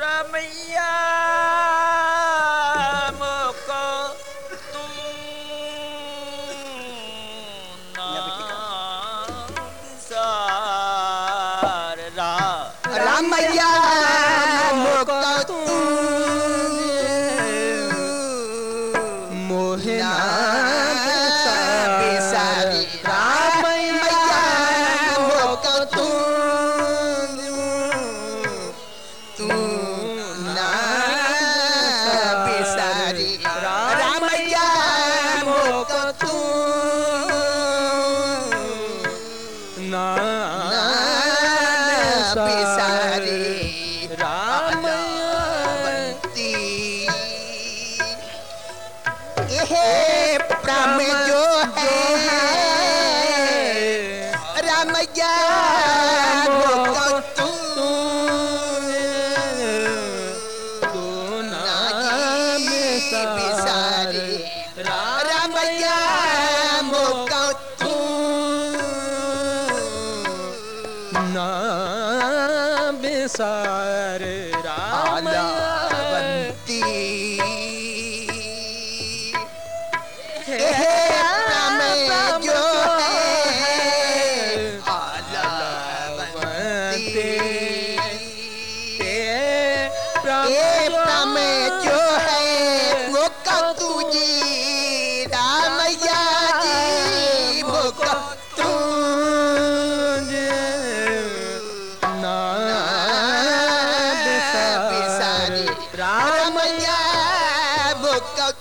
रमैया बिसार वो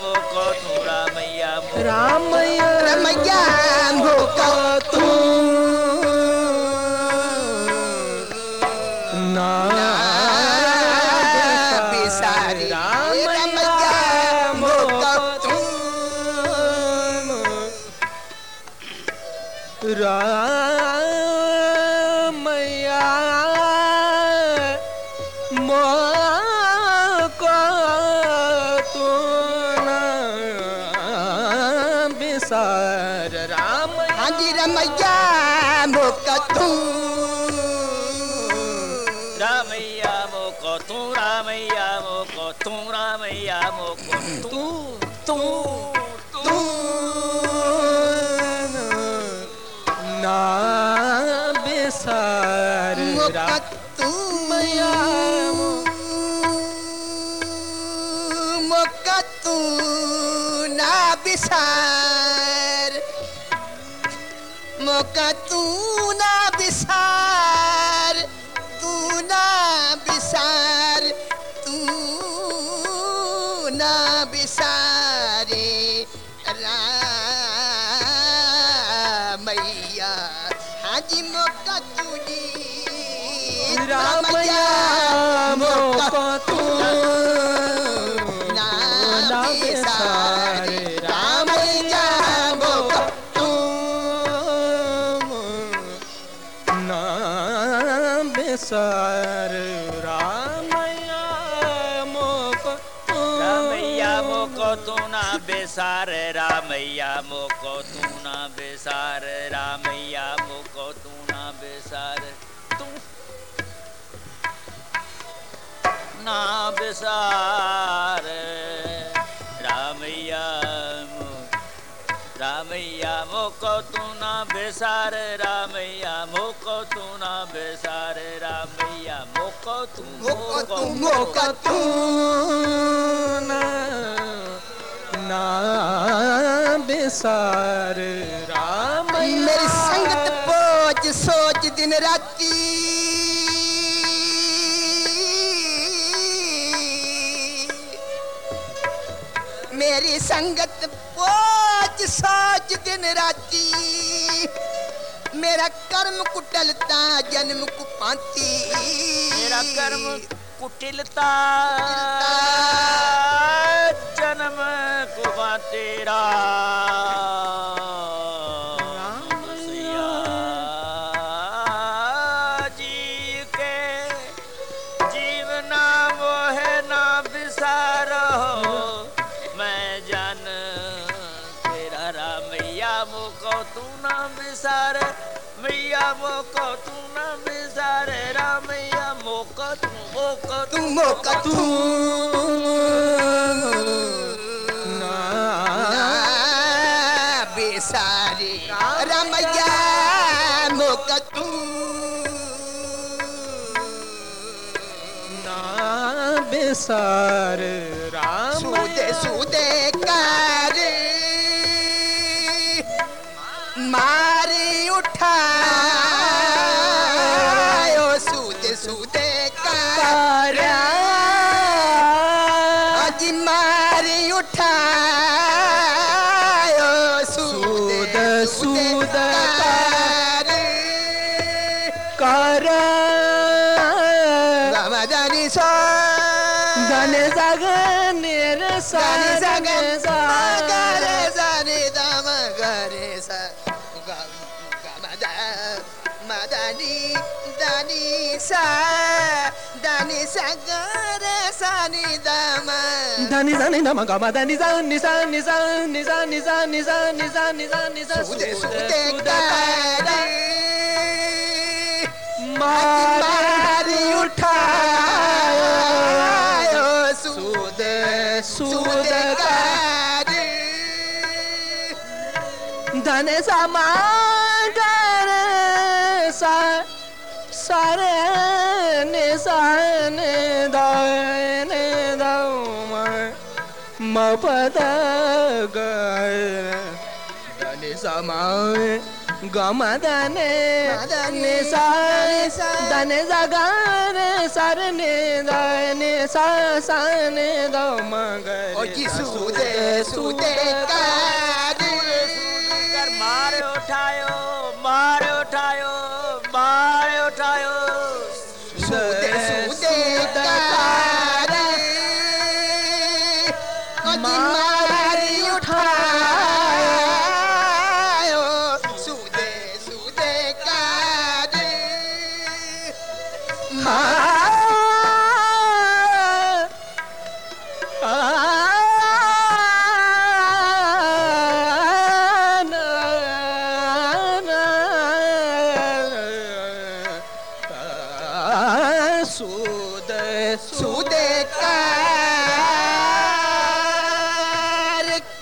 मोको तू रामैया मैया रामया रमैया तू रामैया मोको तू तू तू ना बिसार। मोको राम तू मैया मोको तू ना बिसार मोका तू ना बिसार रामया मोको तू रामैया मोको तू ना बेसार रामैया मोको तू ना बेसार रामैया मोको तू ना बेसार तू ना रामैया मोको तू ना बेसार रामैया मोको तू ना बेसार रामैया मोको तू मोका तू मोका तू ना ना बिसार राम मेरी संगत पोच सोच दिन राती। मेरी संगत सोच दिन राती मेरा कर्म कुटलता जन्म कुपाती मेरा कर्म कुटिलता जन्म कुबा तेरा तुम कतू ना बेसारी रमैया मोकतू ना बेसार राम। सुदे सुदे कार। मा zani zagın nere zani zagın magare zani da magare sa madani dani sa dani sagare sani dama. Dani zani dama gama dani zani zani zani zani zani zani zani zani zani. Sude sude dani mari uthaya. सुदकारी धन समागर सा सारे Nissan धन दम मपद गर समा గమదనే దనే Sanae జగనే సరనే దనే సనే దమగ సుదే సుదే कर मार उठायो सुदेकार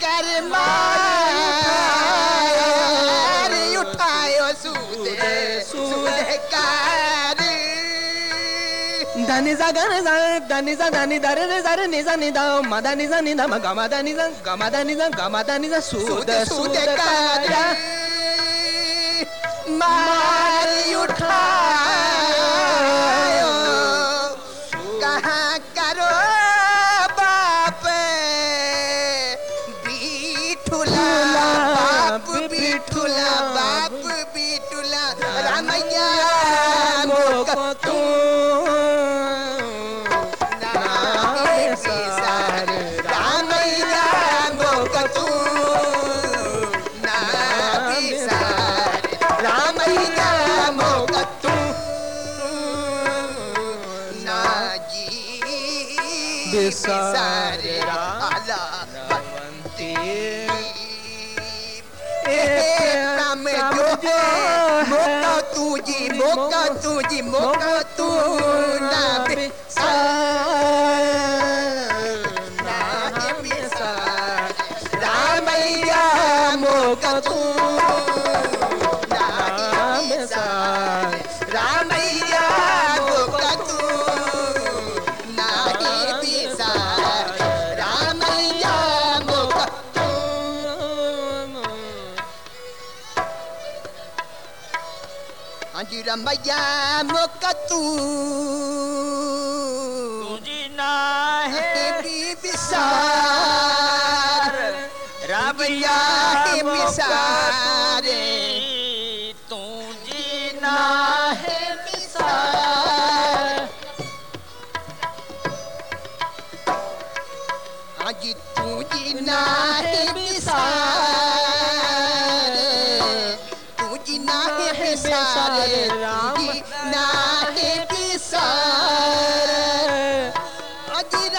कर्मा उठायो सुदे सुदेकार धनि सा गन सा धनि सा धनि धर रे सर नि सा नि दा म दा नि सा नि दा म ग म दा नि सा ग म दा नि सा ग म दा नि सा सुद सुदेकार मारी उठा पे मोका तू जी मोका तू जी मोका तू ना Ahora me llamo que tú. Tu जीना है विसार रब या मिसार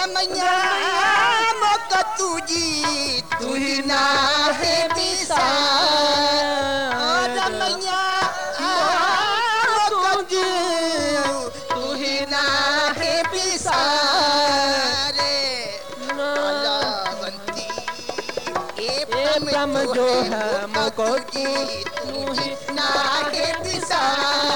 रमैया मोक तुझी तू जीना है बिसार रमैया मोक तुझी ना है बिसार कलावंती ए प्रेम जो है ना पिसार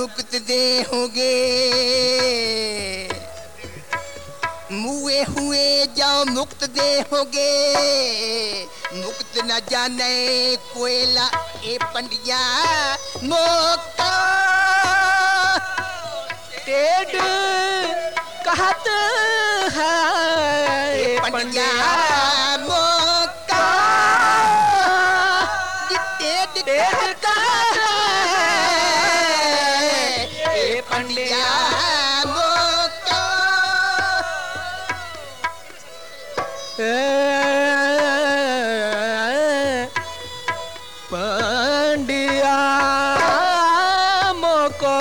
मुक्त दे होगे मुए हुए जाओ मुक्त दे होगे मुक्त न जाने कोयला ए पंडिया मोका टेढ़ कहत है पंडिया मोका टेढ़ कहता पंडिया मोको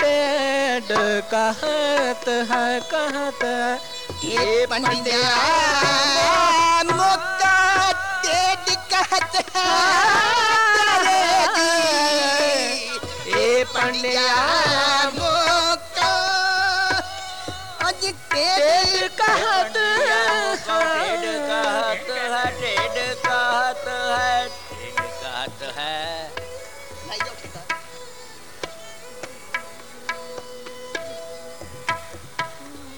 टेढ़ कहत है। कहत ये पंडिया मोका टेढ़ कहत है।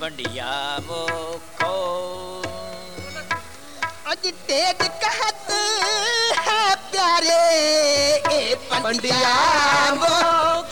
पंडिया मोको अज तेज कहत है प्यारे ए पंडिया मोका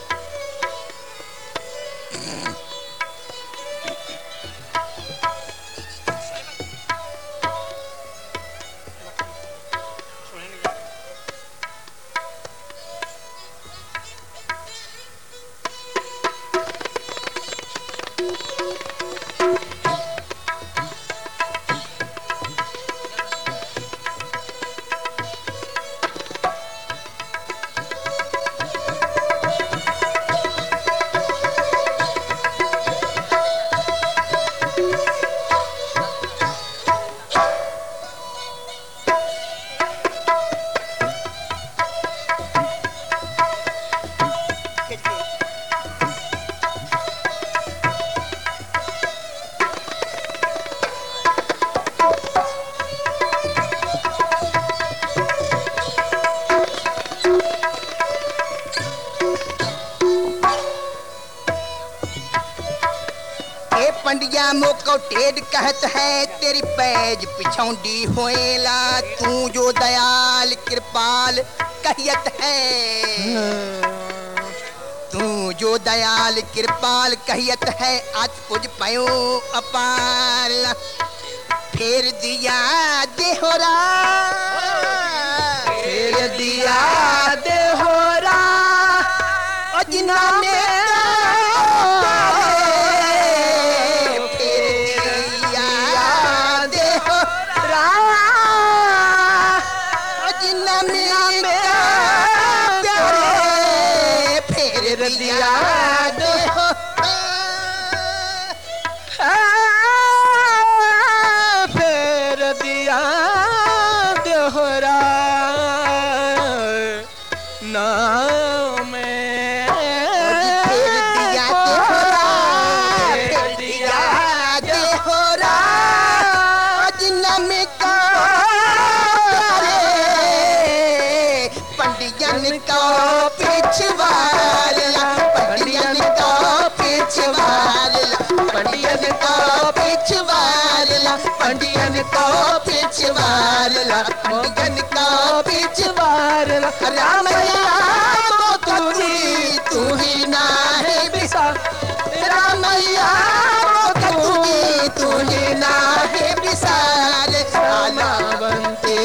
पंडिया मोको टेड कहत है, तेरी पैज पिछौंडी होएला। तू जो दयाल, कृपाल कहियत है। तू जो दयाल, कृपाल कहियत है, आज पुज पयो अपार। फेर दिया देहोरा फेर दिया देहोरा अजना का पिछवाला पंडियन का पिछवाला राम राम तुझी तू ही ना है बिसा। रामैया तुझी तू ही ना है विशाल आलावंते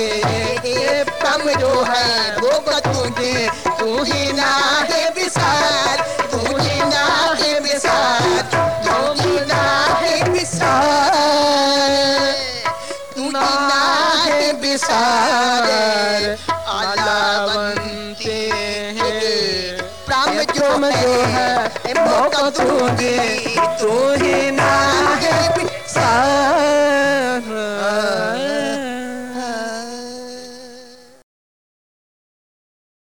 पम जो है, वो तुझे तू ही ना है विशाल तू ही ना है विशाल है आलावंते हैं। प्राम जो जो है मौका तू दे तू ही